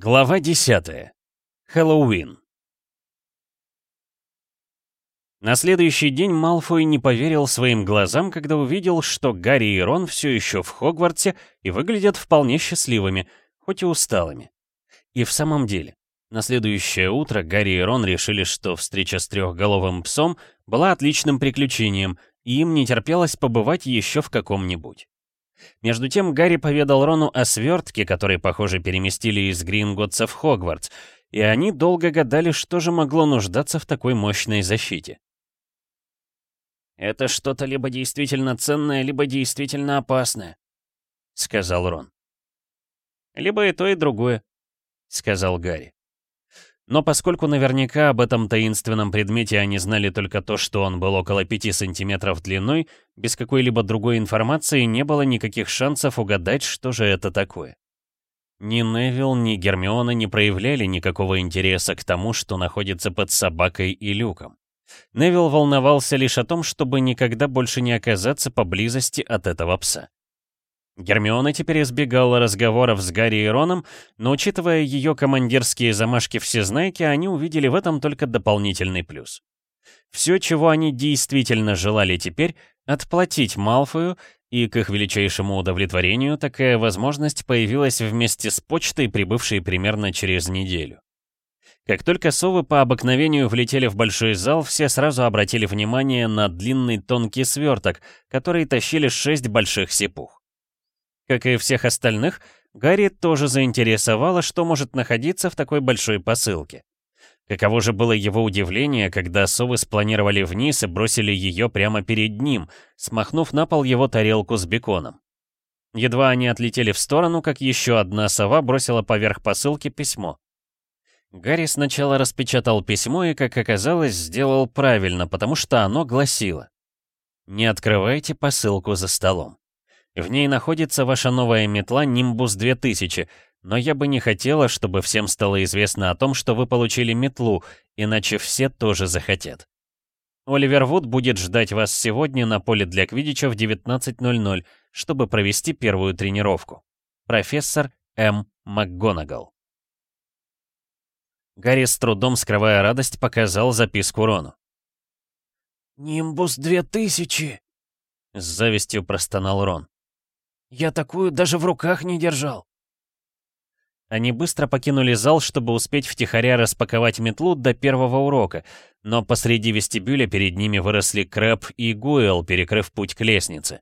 Глава 10. Хэллоуин. На следующий день Малфой не поверил своим глазам, когда увидел, что Гарри и Рон все еще в Хогвартсе и выглядят вполне счастливыми, хоть и усталыми. И в самом деле, на следующее утро Гарри и Рон решили, что встреча с трехголовым псом была отличным приключением, и им не терпелось побывать еще в каком-нибудь. Между тем Гарри поведал Рону о свертке, который, похоже, переместили из Гринготса в Хогвартс, и они долго гадали, что же могло нуждаться в такой мощной защите. «Это что-то либо действительно ценное, либо действительно опасное», — сказал Рон. «Либо и то, и другое», — сказал Гарри. Но поскольку наверняка об этом таинственном предмете они знали только то, что он был около 5 сантиметров длиной, без какой-либо другой информации не было никаких шансов угадать, что же это такое. Ни Невил, ни Гермиона не проявляли никакого интереса к тому, что находится под собакой и люком. Невил волновался лишь о том, чтобы никогда больше не оказаться поблизости от этого пса. Гермиона теперь избегала разговоров с Гарри и Роном, но учитывая ее командирские замашки всезнайки, они увидели в этом только дополнительный плюс. Все, чего они действительно желали теперь, отплатить Малфою, и к их величайшему удовлетворению такая возможность появилась вместе с почтой, прибывшей примерно через неделю. Как только совы по обыкновению влетели в большой зал, все сразу обратили внимание на длинный тонкий сверток, который тащили шесть больших сипух. Как и всех остальных, Гарри тоже заинтересовало, что может находиться в такой большой посылке. Каково же было его удивление, когда совы спланировали вниз и бросили ее прямо перед ним, смахнув на пол его тарелку с беконом. Едва они отлетели в сторону, как еще одна сова бросила поверх посылки письмо. Гарри сначала распечатал письмо и, как оказалось, сделал правильно, потому что оно гласило «Не открывайте посылку за столом». В ней находится ваша новая метла Nimbus 2000, но я бы не хотела, чтобы всем стало известно о том, что вы получили метлу, иначе все тоже захотят. Оливер Вуд будет ждать вас сегодня на поле для квиддича в 19.00, чтобы провести первую тренировку. Профессор М. МакГонагал. Гарри с трудом скрывая радость показал записку Рону. «Нимбус 2000!» С завистью простонал Рон. Я такую даже в руках не держал. Они быстро покинули зал, чтобы успеть втихаря распаковать метлу до первого урока, но посреди вестибюля перед ними выросли Крэп и Гуэлл, перекрыв путь к лестнице.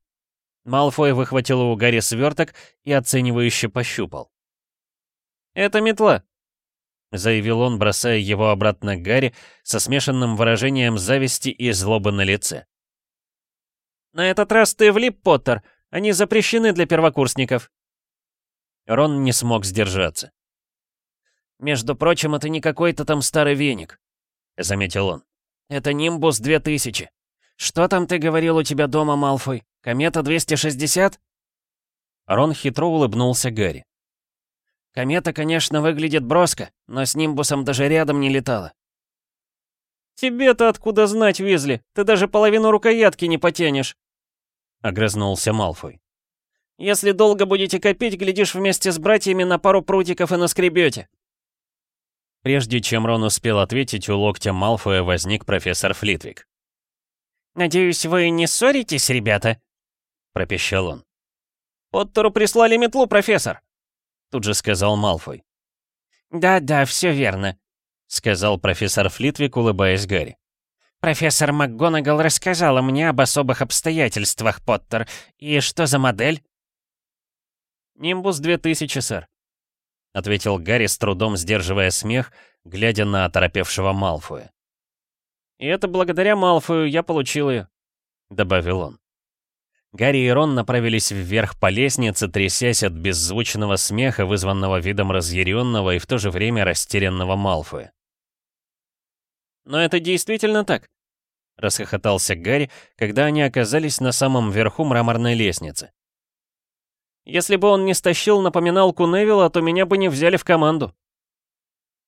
Малфой выхватил у Гарри сверток и оценивающе пощупал. «Это метла», — заявил он, бросая его обратно к Гарри со смешанным выражением зависти и злобы на лице. «На этот раз ты влип, Поттер. Они запрещены для первокурсников». Рон не смог сдержаться. «Между прочим, это не какой-то там старый веник», — заметил он. «Это Нимбус 2000. Что там ты говорил у тебя дома, Малфой? Комета 260?» Рон хитро улыбнулся Гарри. «Комета, конечно, выглядит броско, но с Нимбусом даже рядом не летала». «Тебе-то откуда знать, Визли? Ты даже половину рукоятки не потянешь!» — огрызнулся Малфой. «Если долго будете копить, глядишь вместе с братьями на пару прутиков и наскребете». Прежде чем Рон успел ответить, у локтя Малфоя возник профессор Флитвик. «Надеюсь, вы не ссоритесь, ребята?» — пропищал он. «Поттеру прислали метлу, профессор!» Тут же сказал Малфой. «Да-да, все верно», — сказал профессор Флитвик, улыбаясь Гарри. Профессор МакГонагал рассказала мне об особых обстоятельствах, Поттер. И что за модель? «Нимбус 2000, сэр», — ответил Гарри с трудом сдерживая смех, глядя на оторопевшего Малфоя. «И это благодаря Малфою я получил ее», — добавил он. Гарри и Рон направились вверх по лестнице, трясясь от беззвучного смеха, вызванного видом разъяренного и в то же время растерянного Малфоя. «Но это действительно так?» — расхохотался Гарри, когда они оказались на самом верху мраморной лестницы. «Если бы он не стащил напоминалку Невилла, то меня бы не взяли в команду».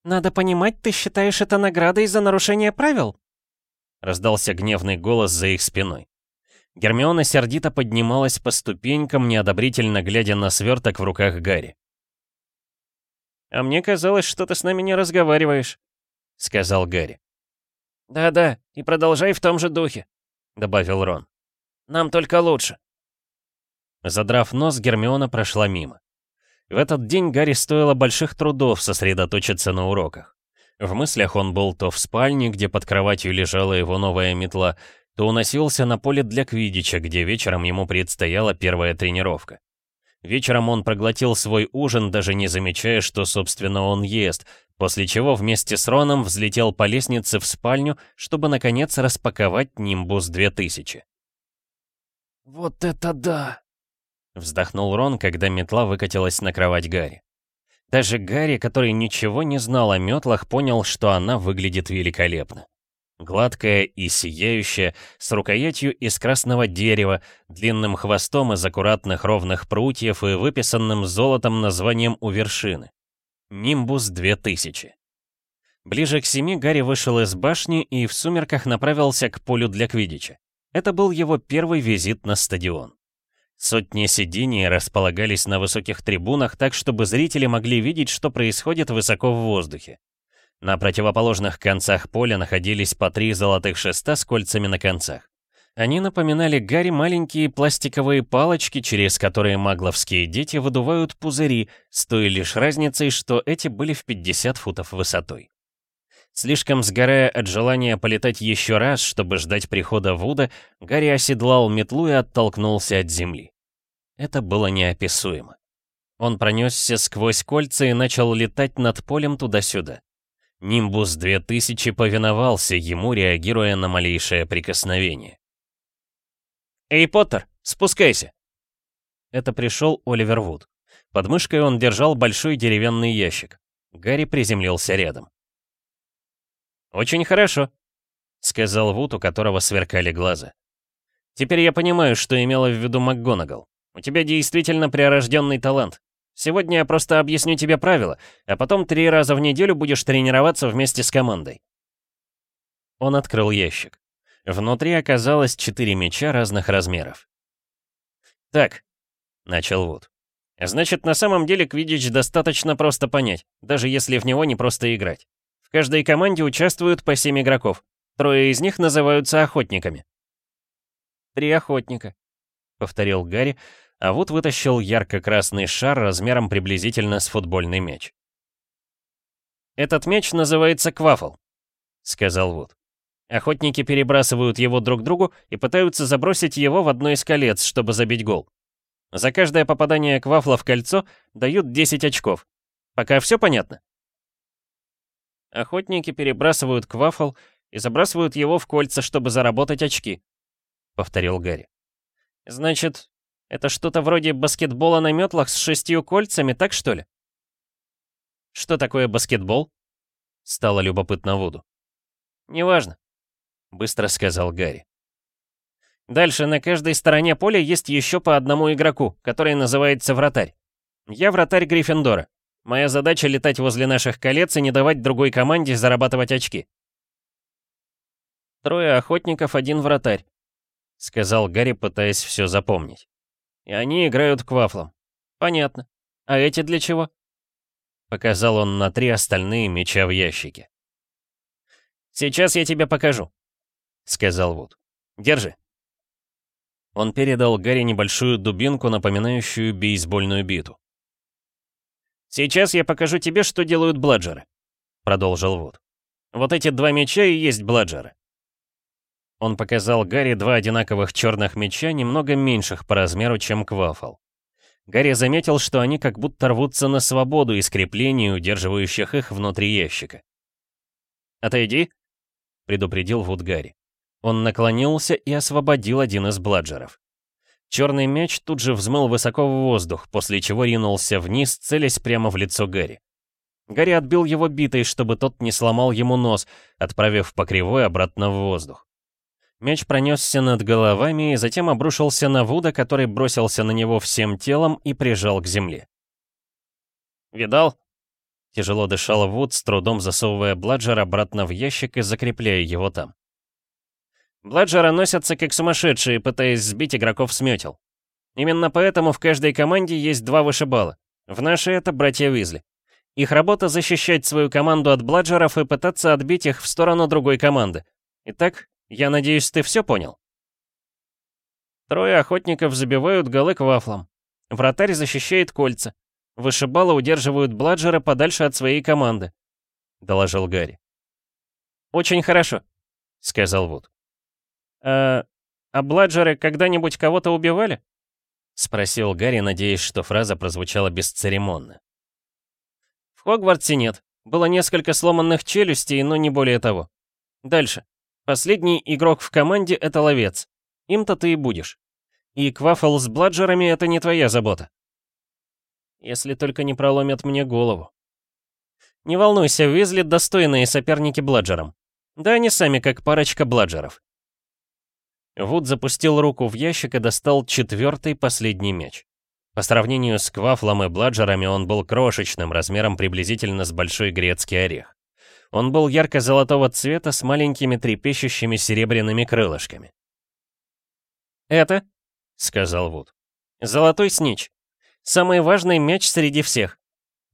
«Надо понимать, ты считаешь это наградой за нарушение правил?» Раздался гневный голос за их спиной. Гермиона сердито поднималась по ступенькам, неодобрительно глядя на сверток в руках Гарри. «А мне казалось, что ты с нами не разговариваешь», — сказал Гарри. «Да-да, и продолжай в том же духе», — добавил Рон. «Нам только лучше». Задрав нос, Гермиона прошла мимо. В этот день Гарри стоило больших трудов сосредоточиться на уроках. В мыслях он был то в спальне, где под кроватью лежала его новая метла, то уносился на поле для квидича, где вечером ему предстояла первая тренировка. Вечером он проглотил свой ужин, даже не замечая, что, собственно, он ест, после чего вместе с Роном взлетел по лестнице в спальню, чтобы, наконец, распаковать Нимбус 2000. «Вот это да!» — вздохнул Рон, когда метла выкатилась на кровать Гарри. Даже Гарри, который ничего не знал о метлах, понял, что она выглядит великолепно. Гладкая и сияющая, с рукоятью из красного дерева, длинным хвостом из аккуратных ровных прутьев и выписанным золотом названием у вершины. Нимбус 2000. Ближе к семи Гарри вышел из башни и в сумерках направился к полю для квидича. Это был его первый визит на стадион. Сотни сидений располагались на высоких трибунах так, чтобы зрители могли видеть, что происходит высоко в воздухе. На противоположных концах поля находились по три золотых шеста с кольцами на концах. Они напоминали Гарри маленькие пластиковые палочки, через которые магловские дети выдувают пузыри, с той лишь разницей, что эти были в 50 футов высотой. Слишком сгорая от желания полетать еще раз, чтобы ждать прихода Вуда, Гарри оседлал метлу и оттолкнулся от земли. Это было неописуемо. Он пронесся сквозь кольца и начал летать над полем туда-сюда. Нимбус 2000 повиновался ему, реагируя на малейшее прикосновение. «Эй, Поттер, спускайся!» Это пришел Оливер Вуд. Под мышкой он держал большой деревянный ящик. Гарри приземлился рядом. «Очень хорошо», — сказал Вуд, у которого сверкали глаза. «Теперь я понимаю, что имела в виду МакГонагал. У тебя действительно прирожденный талант. Сегодня я просто объясню тебе правила, а потом три раза в неделю будешь тренироваться вместе с командой». Он открыл ящик. Внутри оказалось четыре мяча разных размеров. «Так», — начал Вуд. «Значит, на самом деле квиддич достаточно просто понять, даже если в него не просто играть. В каждой команде участвуют по 7 игроков. Трое из них называются охотниками. «Три охотника», — повторил Гарри, а вот вытащил ярко-красный шар размером приблизительно с футбольный мяч. «Этот мяч называется квафл», — сказал Вуд. Охотники перебрасывают его друг другу и пытаются забросить его в одно из колец, чтобы забить гол. За каждое попадание квафла в кольцо дают 10 очков. Пока все понятно? Охотники перебрасывают квафл и забрасывают его в кольца, чтобы заработать очки», — повторил Гарри. «Значит, это что-то вроде баскетбола на метлах с шестью кольцами, так что ли?» «Что такое баскетбол?» — стало любопытно Вуду. «Неважно», — быстро сказал Гарри. «Дальше на каждой стороне поля есть еще по одному игроку, который называется вратарь. Я вратарь Гриффиндора. Моя задача — летать возле наших колец и не давать другой команде зарабатывать очки. Трое охотников, один вратарь, — сказал Гарри, пытаясь все запомнить. И они играют квафлом. Понятно. А эти для чего? Показал он на три остальные меча в ящике. «Сейчас я тебе покажу», — сказал Вуд. «Держи». Он передал Гарри небольшую дубинку, напоминающую бейсбольную биту. «Сейчас я покажу тебе, что делают бладжеры», — продолжил Вуд. «Вот эти два меча и есть бладжеры». Он показал Гарри два одинаковых черных меча, немного меньших по размеру, чем квафл. Гарри заметил, что они как будто рвутся на свободу из креплений, удерживающих их внутри ящика. «Отойди», — предупредил Вуд Гарри. Он наклонился и освободил один из бладжеров. Черный мяч тут же взмыл высоко в воздух, после чего ринулся вниз, целясь прямо в лицо Гарри. Гарри отбил его битой, чтобы тот не сломал ему нос, отправив по кривой обратно в воздух. Мяч пронесся над головами и затем обрушился на Вуда, который бросился на него всем телом и прижал к земле. «Видал?» Тяжело дышал Вуд, с трудом засовывая Бладжер обратно в ящик и закрепляя его там. Бладжеры носятся как сумасшедшие, пытаясь сбить игроков с метел. Именно поэтому в каждой команде есть два вышибала. В нашей это братья Уизли. Их работа защищать свою команду от бладжеров и пытаться отбить их в сторону другой команды. Итак, я надеюсь, ты все понял? Трое охотников забивают голы квафлом. Вратарь защищает кольца. Вышибалы удерживают бладжера подальше от своей команды», — доложил Гарри. «Очень хорошо», — сказал Вуд. «А, а бладжеры когда-нибудь кого-то убивали?» — спросил Гарри, надеясь, что фраза прозвучала бесцеремонно. «В Хогвартсе нет. Было несколько сломанных челюстей, но не более того. Дальше. Последний игрок в команде — это ловец. Им-то ты и будешь. И квафл с бладжерами — это не твоя забота. Если только не проломят мне голову. Не волнуйся, Уизли достойные соперники Бладжерам. Да они сами как парочка Бладжеров. Вуд запустил руку в ящик и достал четвертый последний меч. По сравнению с Квафлом и Бладжерами он был крошечным, размером приблизительно с большой грецкий орех. Он был ярко-золотого цвета с маленькими трепещущими серебряными крылышками. «Это», — сказал Вуд, — «золотой снич. Самый важный мяч среди всех.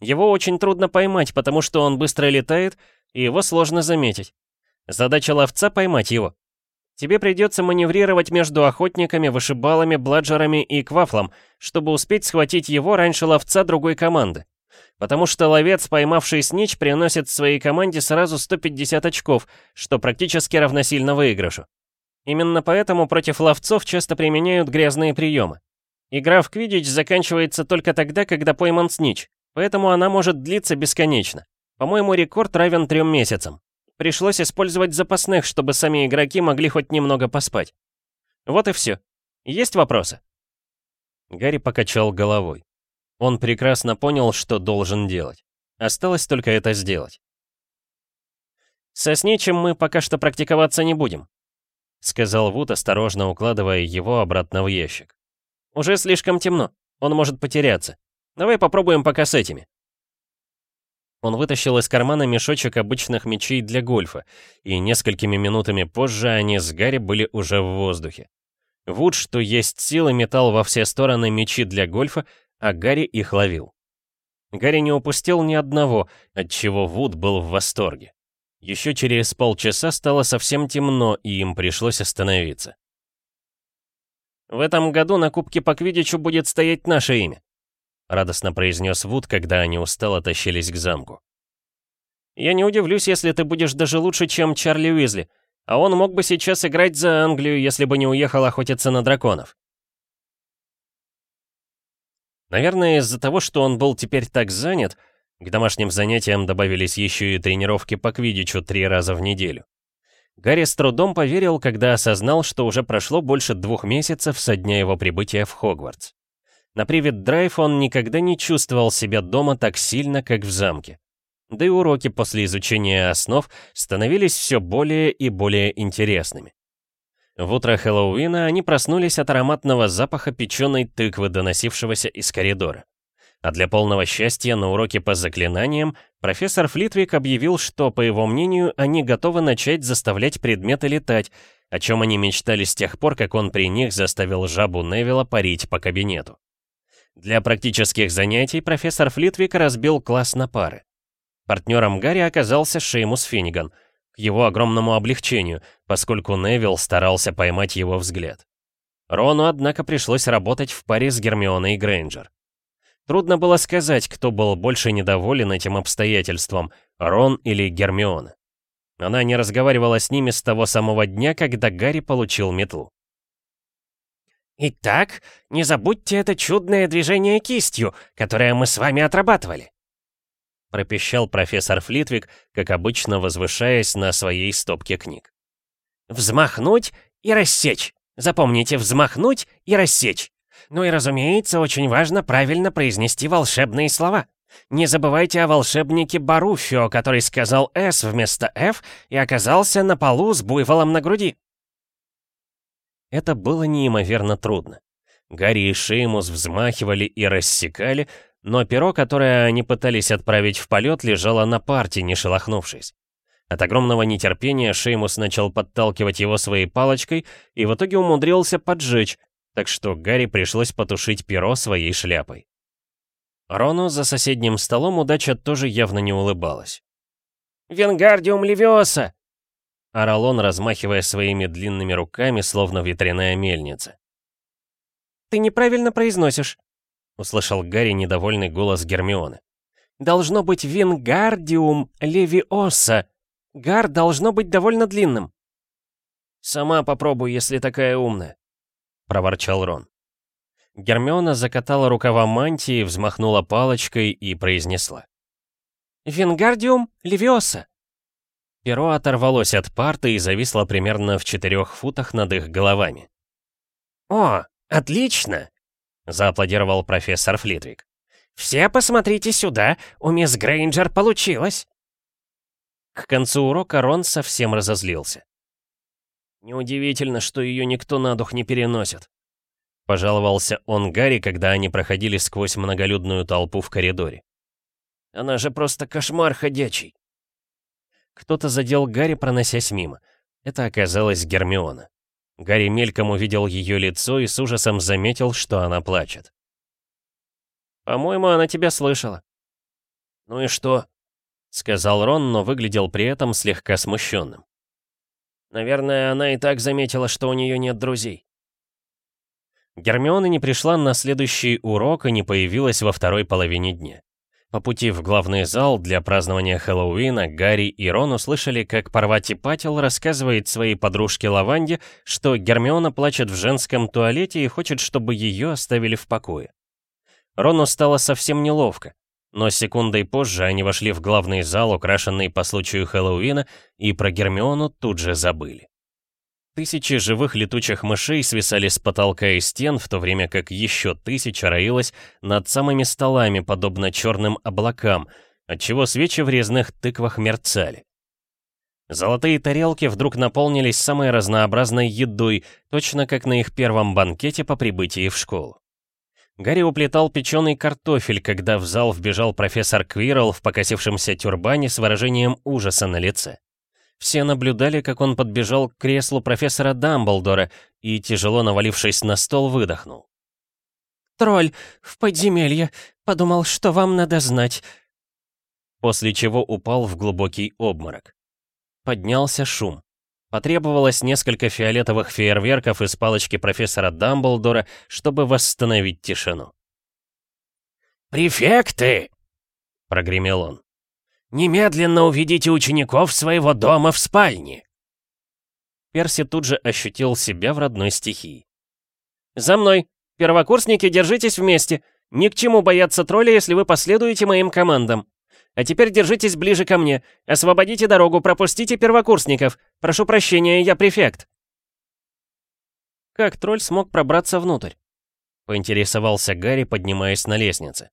Его очень трудно поймать, потому что он быстро летает, и его сложно заметить. Задача ловца — поймать его. Тебе придется маневрировать между охотниками, вышибалами, бладжерами и квафлом, чтобы успеть схватить его раньше ловца другой команды. Потому что ловец, поймавший снич, приносит своей команде сразу 150 очков, что практически равносильно выигрышу. Именно поэтому против ловцов часто применяют грязные приемы. Игра в квиддич заканчивается только тогда, когда пойман снич, поэтому она может длиться бесконечно. По-моему, рекорд равен трем месяцам. Пришлось использовать запасных, чтобы сами игроки могли хоть немного поспать. Вот и все. Есть вопросы?» Гарри покачал головой. Он прекрасно понял, что должен делать. Осталось только это сделать. «Со сничем мы пока что практиковаться не будем», — сказал Вуд, осторожно укладывая его обратно в ящик. «Уже слишком темно. Он может потеряться. Давай попробуем пока с этими». Он вытащил из кармана мешочек обычных мечей для гольфа, и несколькими минутами позже они с Гарри были уже в воздухе. Вуд, что есть силы, метал во все стороны мечи для гольфа, а Гарри их ловил. Гарри не упустил ни одного, от чего Вуд был в восторге. Еще через полчаса стало совсем темно, и им пришлось остановиться. В этом году на Кубке по Квидичу будет стоять наше имя», — радостно произнес Вуд, когда они устало тащились к замку. «Я не удивлюсь, если ты будешь даже лучше, чем Чарли Уизли, а он мог бы сейчас играть за Англию, если бы не уехал охотиться на драконов». Наверное, из-за того, что он был теперь так занят, к домашним занятиям добавились еще и тренировки по квидичу три раза в неделю. Гарри с трудом поверил, когда осознал, что уже прошло больше двух месяцев со дня его прибытия в Хогвартс. На привет-драйв он никогда не чувствовал себя дома так сильно, как в замке. Да и уроки после изучения основ становились все более и более интересными. В утро Хэллоуина они проснулись от ароматного запаха печеной тыквы, доносившегося из коридора. А для полного счастья на уроке по заклинаниям профессор Флитвик объявил, что, по его мнению, они готовы начать заставлять предметы летать, о чем они мечтали с тех пор, как он при них заставил жабу Невилла парить по кабинету. Для практических занятий профессор Флитвик разбил класс на пары. Партнером Гарри оказался Шеймус Финниган, к его огромному облегчению, поскольку Невилл старался поймать его взгляд. Рону, однако, пришлось работать в паре с Гермионой Грейнджер. Трудно было сказать, кто был больше недоволен этим обстоятельством, Рон или Гермиона. Она не разговаривала с ними с того самого дня, когда Гарри получил метлу. «Итак, не забудьте это чудное движение кистью, которое мы с вами отрабатывали», пропищал профессор Флитвик, как обычно возвышаясь на своей стопке книг. «Взмахнуть и рассечь. Запомните, взмахнуть и рассечь. Ну и разумеется, очень важно правильно произнести волшебные слова. Не забывайте о волшебнике Баруфио, который сказал «С» вместо «Ф» и оказался на полу с буйволом на груди. Это было неимоверно трудно. Гарри и Шеймус взмахивали и рассекали, но перо, которое они пытались отправить в полет, лежало на парте, не шелохнувшись. От огромного нетерпения Шеймус начал подталкивать его своей палочкой и в итоге умудрился поджечь, так что Гарри пришлось потушить перо своей шляпой. Рону за соседним столом удача тоже явно не улыбалась. «Венгардиум левиоса!» орал он, размахивая своими длинными руками, словно ветряная мельница. «Ты неправильно произносишь», — услышал Гарри недовольный голос Гермионы. «Должно быть Вингардиум левиоса. Гар должно быть довольно длинным». «Сама попробуй, если такая умная», — проворчал Рон. Гермиона закатала рукава мантии, взмахнула палочкой и произнесла. «Вингардиум левиоса». Перо оторвалось от парты и зависло примерно в четырех футах над их головами. «О, отлично!» — зааплодировал профессор Флитвик. «Все посмотрите сюда, у мисс Грейнджер получилось!» К концу урока Рон совсем разозлился. «Неудивительно, что ее никто на дух не переносит», — пожаловался он Гарри, когда они проходили сквозь многолюдную толпу в коридоре. «Она же просто кошмар ходячий». Кто-то задел Гарри, проносясь мимо. Это оказалась Гермиона. Гарри мельком увидел ее лицо и с ужасом заметил, что она плачет. «По-моему, она тебя слышала». «Ну и что?» — сказал Рон, но выглядел при этом слегка смущенным. «Наверное, она и так заметила, что у нее нет друзей». Гермиона не пришла на следующий урок и не появилась во второй половине дня. По пути в главный зал для празднования Хэллоуина Гарри и Рон услышали, как Парвати Патил рассказывает своей подружке Лаванде, что Гермиона плачет в женском туалете и хочет, чтобы ее оставили в покое. Рону стало совсем неловко, но секундой позже они вошли в главный зал, украшенный по случаю Хэллоуина, и про Гермиону тут же забыли. Тысячи живых летучих мышей свисали с потолка и стен, в то время как еще тысяча роилась над самыми столами, подобно черным облакам, отчего свечи в резных тыквах мерцали. Золотые тарелки вдруг наполнились самой разнообразной едой, точно как на их первом банкете по прибытии в школу. Гарри уплетал печеный картофель, когда в зал вбежал профессор Квирл в покосившемся тюрбане с выражением ужаса на лице. Все наблюдали, как он подбежал к креслу профессора Дамблдора и, тяжело навалившись на стол, выдохнул. «Тролль, в подземелье. Подумал, что вам надо знать». После чего упал в глубокий обморок. Поднялся шум. Потребовалось несколько фиолетовых фейерверков из палочки профессора Дамблдора, чтобы восстановить тишину. «Префекты!» — прогремел он. Немедленно уведите учеников своего дома в спальне!» Перси тут же ощутил себя в родной стихии. «За мной! Первокурсники, держитесь вместе! Ни к чему бояться тролля, если вы последуете моим командам! А теперь держитесь ближе ко мне! Освободите дорогу, пропустите первокурсников! Прошу прощения, я префект!» Как тролль смог пробраться внутрь? Поинтересовался Гарри, поднимаясь на лестнице.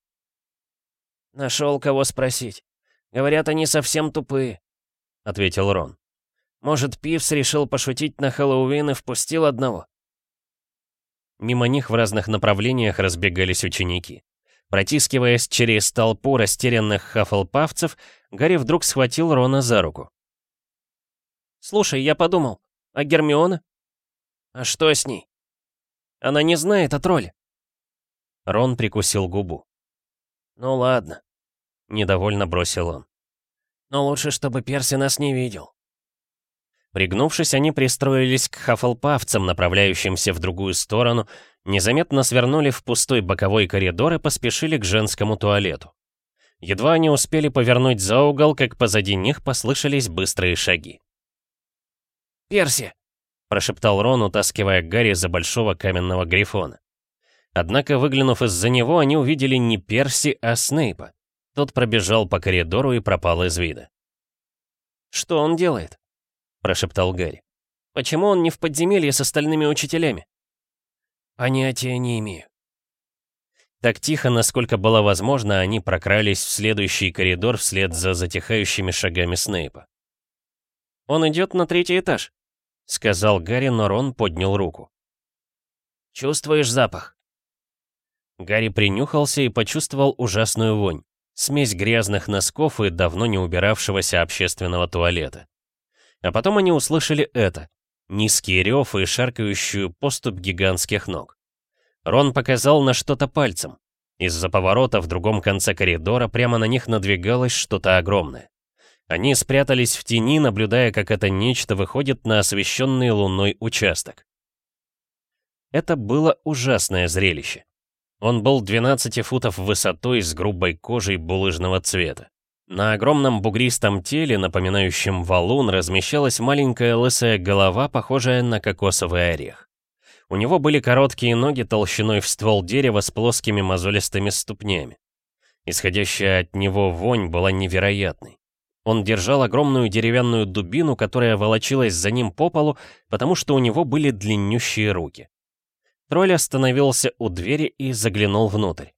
«Нашел кого спросить. Говорят, они совсем тупые», — ответил Рон. «Может, Пивс решил пошутить на Хэллоуин и впустил одного?» Мимо них в разных направлениях разбегались ученики. Протискиваясь через толпу растерянных хафлпавцев, Гарри вдруг схватил Рона за руку. «Слушай, я подумал, а Гермиона?» «А что с ней?» «Она не знает о тролле». Рон прикусил губу. «Ну ладно», Недовольно бросил он. «Но лучше, чтобы Перси нас не видел». Пригнувшись, они пристроились к хафлпавцам, направляющимся в другую сторону, незаметно свернули в пустой боковой коридор и поспешили к женскому туалету. Едва они успели повернуть за угол, как позади них послышались быстрые шаги. «Перси!» — прошептал Рон, утаскивая Гарри за большого каменного грифона. Однако, выглянув из-за него, они увидели не Перси, а Снейпа. Тот пробежал по коридору и пропал из вида. «Что он делает?» — прошептал Гарри. «Почему он не в подземелье с остальными учителями?» «Понятия не имею». Так тихо, насколько было возможно, они прокрались в следующий коридор вслед за затихающими шагами Снейпа. «Он идет на третий этаж», — сказал Гарри, но Рон поднял руку. «Чувствуешь запах?» Гарри принюхался и почувствовал ужасную вонь. Смесь грязных носков и давно не убиравшегося общественного туалета. А потом они услышали это. Низкий рев и шаркающую поступь гигантских ног. Рон показал на что-то пальцем. Из-за поворота в другом конце коридора прямо на них надвигалось что-то огромное. Они спрятались в тени, наблюдая, как это нечто выходит на освещенный луной участок. Это было ужасное зрелище. Он был 12 футов высотой с грубой кожей булыжного цвета. На огромном бугристом теле, напоминающем валун, размещалась маленькая лысая голова, похожая на кокосовый орех. У него были короткие ноги толщиной в ствол дерева с плоскими мозолистыми ступнями. Исходящая от него вонь была невероятной. Он держал огромную деревянную дубину, которая волочилась за ним по полу, потому что у него были длиннющие руки. Тролль остановился у двери и заглянул внутрь.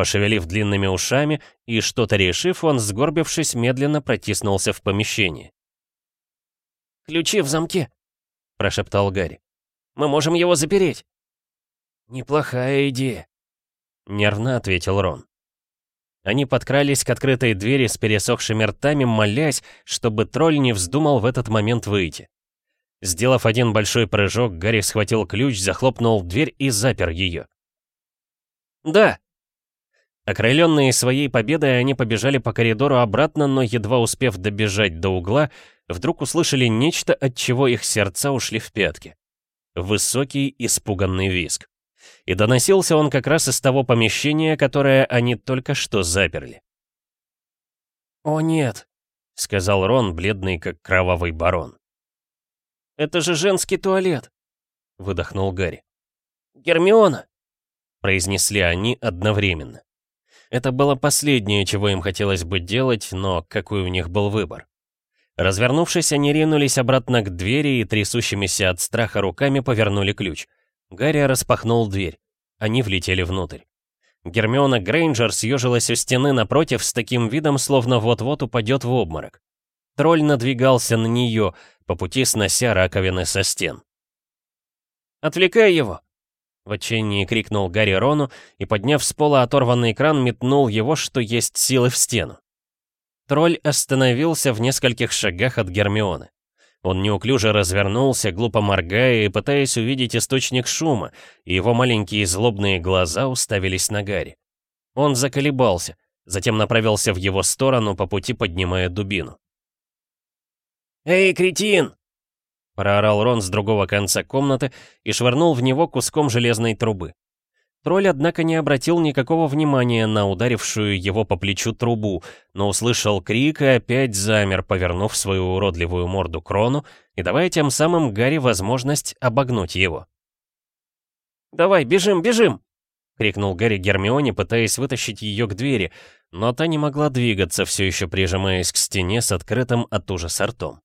Пошевелив длинными ушами и что-то решив, он, сгорбившись, медленно протиснулся в помещение. «Ключи в замке», — прошептал Гарри. «Мы можем его запереть». «Неплохая идея», — нервно ответил Рон. Они подкрались к открытой двери с пересохшими ртами, молясь, чтобы тролль не вздумал в этот момент выйти. Сделав один большой прыжок, Гарри схватил ключ, захлопнул дверь и запер ее. «Да», Окрыленные своей победой, они побежали по коридору обратно, но едва успев добежать до угла, вдруг услышали нечто, от чего их сердца ушли в пятки. Высокий, испуганный визг. И доносился он как раз из того помещения, которое они только что заперли. «О нет», — сказал Рон, бледный как кровавый барон. «Это же женский туалет», — выдохнул Гарри. «Гермиона», — произнесли они одновременно. Это было последнее, чего им хотелось бы делать, но какой у них был выбор? Развернувшись, они ринулись обратно к двери и трясущимися от страха руками повернули ключ. Гарри распахнул дверь. Они влетели внутрь. Гермиона Грейнджер съежилась у стены напротив с таким видом, словно вот-вот упадет в обморок. Тролль надвигался на нее, по пути снося раковины со стен. «Отвлекай его!» В отчаянии крикнул Гарри Рону и, подняв с пола оторванный кран, метнул его, что есть силы в стену. Тролль остановился в нескольких шагах от Гермионы. Он неуклюже развернулся, глупо моргая и пытаясь увидеть источник шума, и его маленькие злобные глаза уставились на Гарри. Он заколебался, затем направился в его сторону, по пути поднимая дубину. «Эй, кретин!» Проорал Рон с другого конца комнаты и швырнул в него куском железной трубы. Тролль, однако, не обратил никакого внимания на ударившую его по плечу трубу, но услышал крик и опять замер, повернув свою уродливую морду к Рону и давая тем самым Гарри возможность обогнуть его. «Давай, бежим, бежим!» — крикнул Гарри Гермионе, пытаясь вытащить ее к двери, но та не могла двигаться, все еще прижимаясь к стене с открытым от ужаса ртом.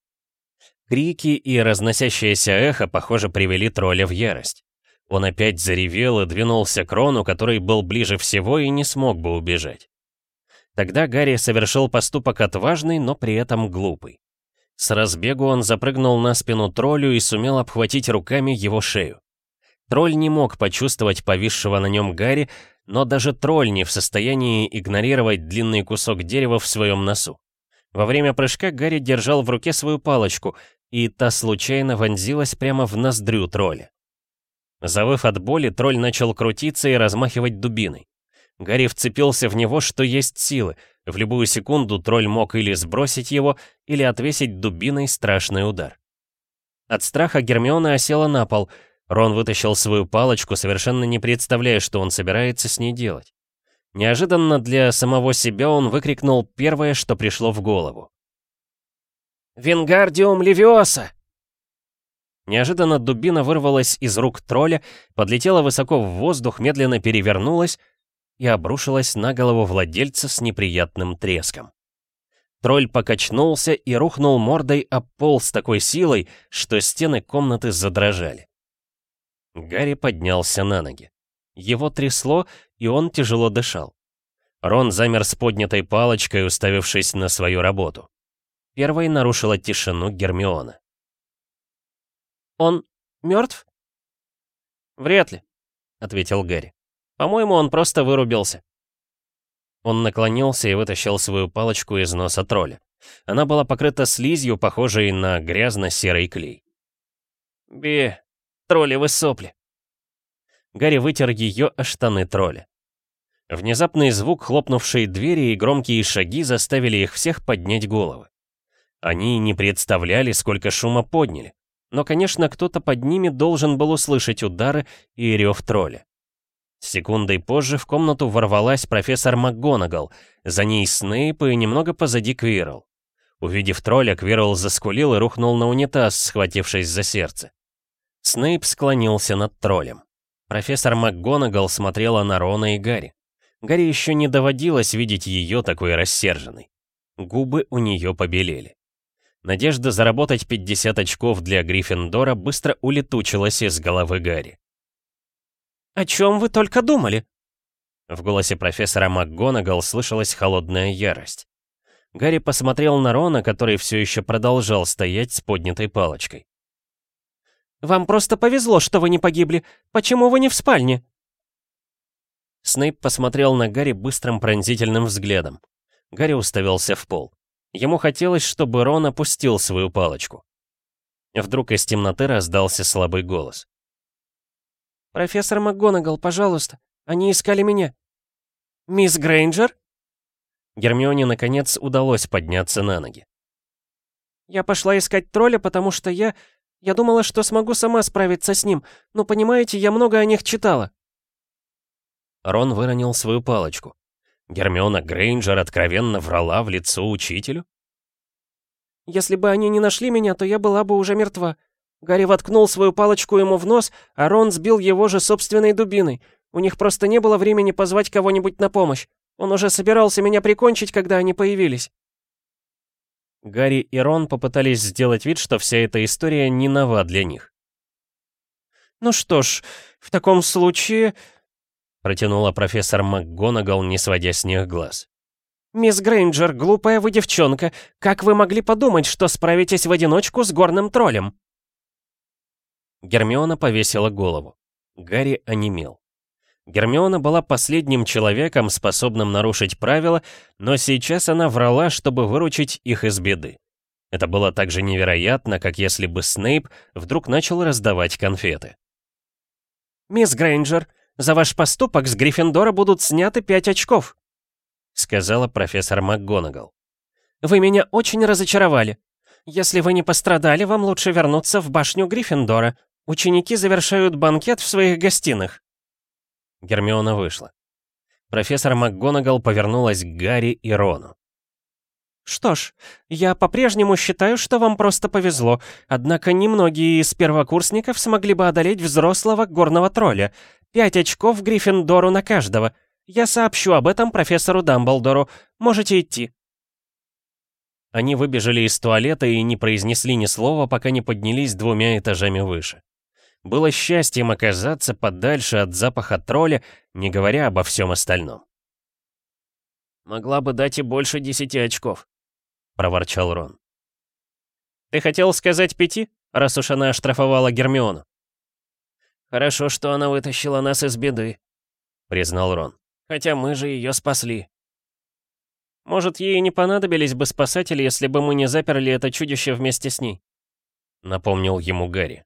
Крики и разносящееся эхо, похоже, привели тролля в ярость. Он опять заревел и двинулся к Рону, который был ближе всего и не смог бы убежать. Тогда Гарри совершил поступок отважный, но при этом глупый. С разбегу он запрыгнул на спину троллю и сумел обхватить руками его шею. Тролль не мог почувствовать повисшего на нем Гарри, но даже тролль не в состоянии игнорировать длинный кусок дерева в своем носу. Во время прыжка Гарри держал в руке свою палочку, и та случайно вонзилась прямо в ноздрю тролля. Завыв от боли, тролль начал крутиться и размахивать дубиной. Гарри вцепился в него, что есть силы. В любую секунду тролль мог или сбросить его, или отвесить дубиной страшный удар. От страха Гермиона осела на пол. Рон вытащил свою палочку, совершенно не представляя, что он собирается с ней делать. Неожиданно для самого себя он выкрикнул первое, что пришло в голову. «Вингардиум Левиоса!» Неожиданно дубина вырвалась из рук тролля, подлетела высоко в воздух, медленно перевернулась и обрушилась на голову владельца с неприятным треском. Тролль покачнулся и рухнул мордой об пол с такой силой, что стены комнаты задрожали. Гарри поднялся на ноги. Его трясло, и он тяжело дышал. Рон замер с поднятой палочкой, уставившись на свою работу. Первой нарушила тишину Гермиона. «Он мертв?» «Вряд ли», — ответил Гарри. «По-моему, он просто вырубился». Он наклонился и вытащил свою палочку из носа тролля. Она была покрыта слизью, похожей на грязно-серый клей. «Бе, троллевы сопли». Гарри вытер ее о штаны тролля. Внезапный звук хлопнувшей двери и громкие шаги заставили их всех поднять головы. Они не представляли, сколько шума подняли. Но, конечно, кто-то под ними должен был услышать удары и рев тролля. Секундой позже в комнату ворвалась профессор МакГонагал, за ней Снейп и немного позади Квирл. Увидев тролля, Квирл заскулил и рухнул на унитаз, схватившись за сердце. Снейп склонился над троллем. Профессор МакГонагал смотрела на Рона и Гарри. Гарри еще не доводилось видеть ее такой рассерженной. Губы у нее побелели. Надежда заработать 50 очков для Гриффиндора быстро улетучилась из головы Гарри. «О чем вы только думали?» В голосе профессора МакГонагал слышалась холодная ярость. Гарри посмотрел на Рона, который все еще продолжал стоять с поднятой палочкой. «Вам просто повезло, что вы не погибли. Почему вы не в спальне?» Снейп посмотрел на Гарри быстрым пронзительным взглядом. Гарри уставился в пол. Ему хотелось, чтобы Рон опустил свою палочку. Вдруг из темноты раздался слабый голос. «Профессор МакГонагал, пожалуйста, они искали меня». «Мисс Грейнджер?» Гермионе, наконец, удалось подняться на ноги. «Я пошла искать тролля, потому что я... Я думала, что смогу сама справиться с ним, но, понимаете, я много о них читала». Рон выронил свою палочку. Гермиона Грейнджер откровенно врала в лицо учителю? «Если бы они не нашли меня, то я была бы уже мертва. Гарри воткнул свою палочку ему в нос, а Рон сбил его же собственной дубиной. У них просто не было времени позвать кого-нибудь на помощь. Он уже собирался меня прикончить, когда они появились». Гарри и Рон попытались сделать вид, что вся эта история не нова для них. «Ну что ж, в таком случае...» протянула профессор МакГонагал, не сводя с них глаз. «Мисс Грейнджер, глупая вы девчонка, как вы могли подумать, что справитесь в одиночку с горным троллем?» Гермиона повесила голову. Гарри онемел. Гермиона была последним человеком, способным нарушить правила, но сейчас она врала, чтобы выручить их из беды. Это было так же невероятно, как если бы Снейп вдруг начал раздавать конфеты. «Мисс Грейнджер, за ваш поступок с Гриффиндора будут сняты пять очков», сказала профессор МакГонагал. «Вы меня очень разочаровали. Если вы не пострадали, вам лучше вернуться в башню Гриффиндора. Ученики завершают банкет в своих гостиных». Гермиона вышла. Профессор МакГонагал повернулась к Гарри и Рону. «Что ж, я по-прежнему считаю, что вам просто повезло, однако немногие из первокурсников смогли бы одолеть взрослого горного тролля. Пять очков Гриффиндору на каждого. Я сообщу об этом профессору Дамблдору. Можете идти». Они выбежали из туалета и не произнесли ни слова, пока не поднялись двумя этажами выше. Было счастьем оказаться подальше от запаха тролля, не говоря обо всем остальном. «Могла бы дать и больше десяти очков», — проворчал Рон. «Ты хотел сказать пяти, раз уж она оштрафовала Гермиону?» «Хорошо, что она вытащила нас из беды», — признал Рон. «Хотя мы же ее спасли». «Может, ей не понадобились бы спасатели, если бы мы не заперли это чудище вместе с ней?» — напомнил ему Гарри.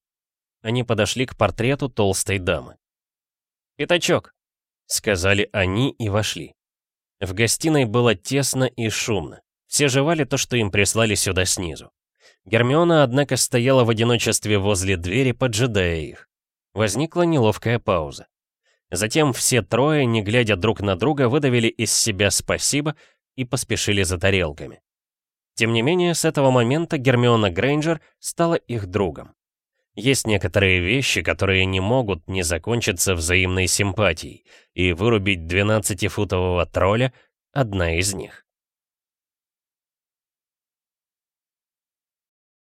Они подошли к портрету толстой дамы. «Пятачок», — сказали они и вошли. В гостиной было тесно и шумно. Все жевали то, что им прислали сюда снизу. Гермиона, однако, стояла в одиночестве возле двери, поджидая их. Возникла неловкая пауза. Затем все трое, не глядя друг на друга, выдавили из себя «спасибо» и поспешили за тарелками. Тем не менее, с этого момента Гермиона Грейнджер стала их другом. Есть некоторые вещи, которые не могут не закончиться взаимной симпатией, и вырубить 12-футового тролля — одна из них.